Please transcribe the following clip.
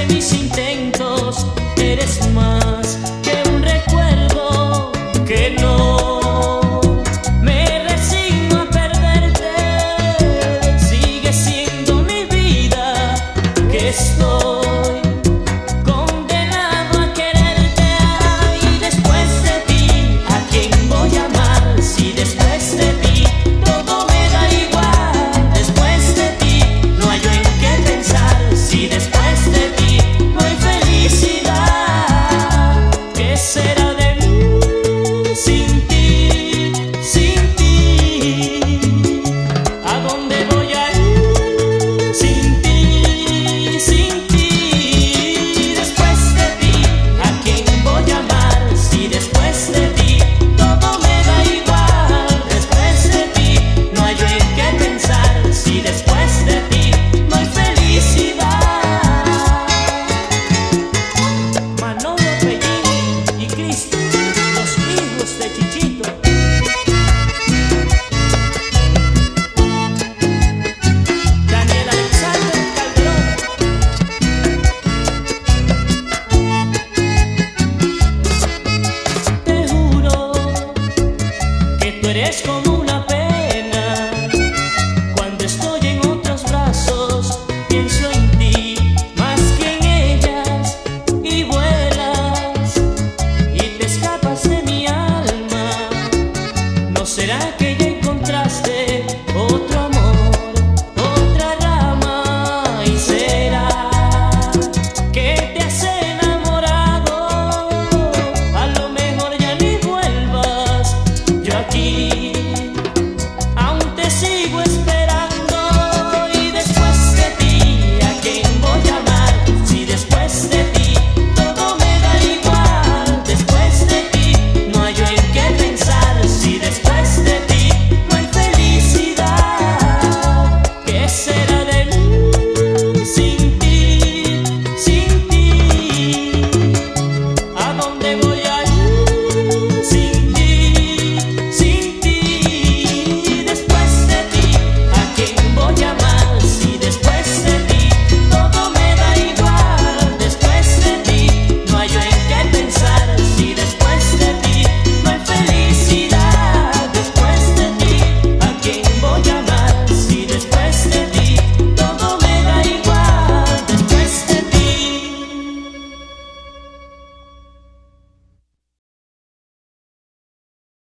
que ni eres como